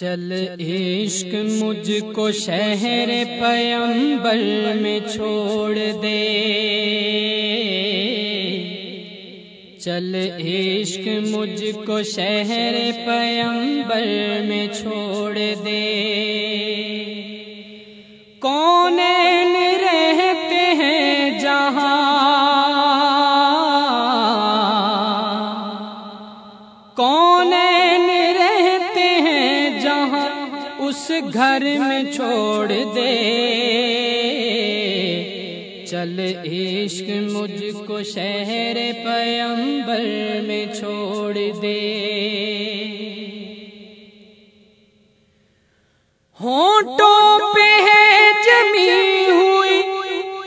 چل عشق مجھ کو شہر پیمبر میں چھوڑ دے۔ چل عشق مجھ کو شہر پیمبر میں چھوڑ دے۔ اس گھر میں چھوڑ دے۔ چل عشق مجھ کو شہر پیمبر میں چھوڑ دے۔ ہونٹوں پہ ہے جمی ہوئی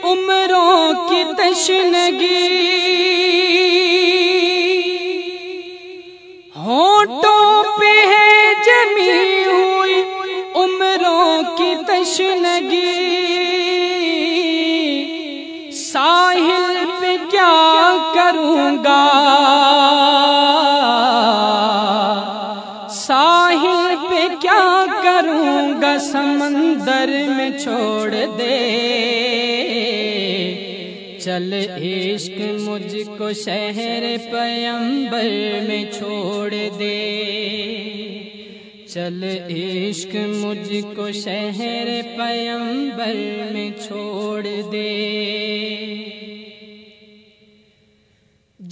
عمروں کی تشنگی۔ ساحل پہ کیا کروں گا؟ ساحل پہ کیا کروں گا؟ سمندر میں چھوڑ دے۔ چل عشق مجھ کو شہر پیمبر میں چھوڑ دے۔ چل عشق مجھ کو شہر پیمبر میں چھوڑ دے۔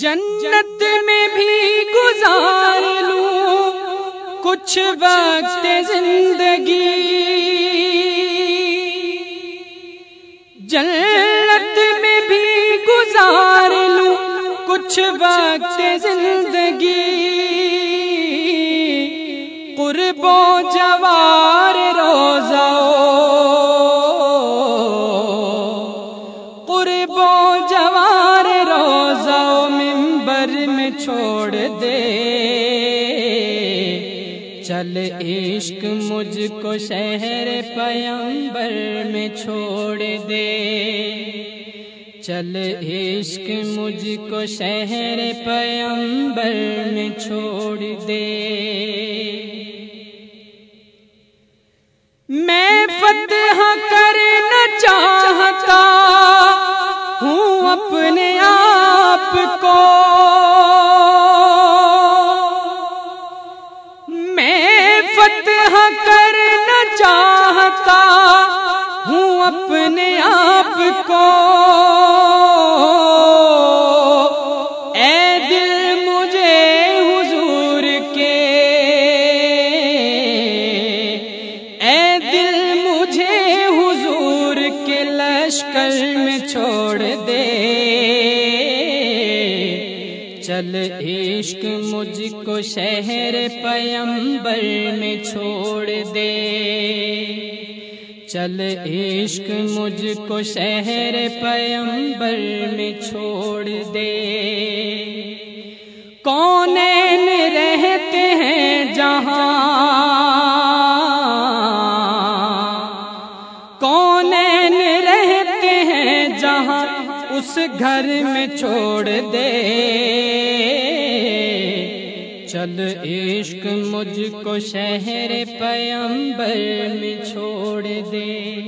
جنت میں بھی گزار لوں کچھ وقت زندگی۔ جنت میں بھی گزار لوں کچھ وقت زندگی۔ قرب و جوار روزہ۔ قرب و جوار چھوڑ دے۔ چل عشق مجھ کو شہر پیمبر میں چھوڑ دے۔ چل عشق مجھ کو شہر پیمبر میں چھوڑ دے۔ اپنے آپ کو۔ اے دل مجھے حضور کے۔ اے دل مجھے حضور کے لشکر میں چھوڑ دے۔ چل عشق مجھ کو شہر پیمبر میں چھوڑ دے۔ چل عشق مجھ کو شہر پیمبر میں چھوڑ دے۔ کون رہتے ہیں جہاں۔ کون رہتے ہیں جہاں اس گھر میں چھوڑ دے۔ چل عشق مجھ کو شہر پیمبر میں چھوڑ دے۔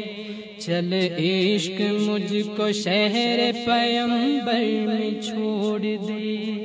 چل عشق مجھ کو شہر پیمبر میں چھوڑ دے۔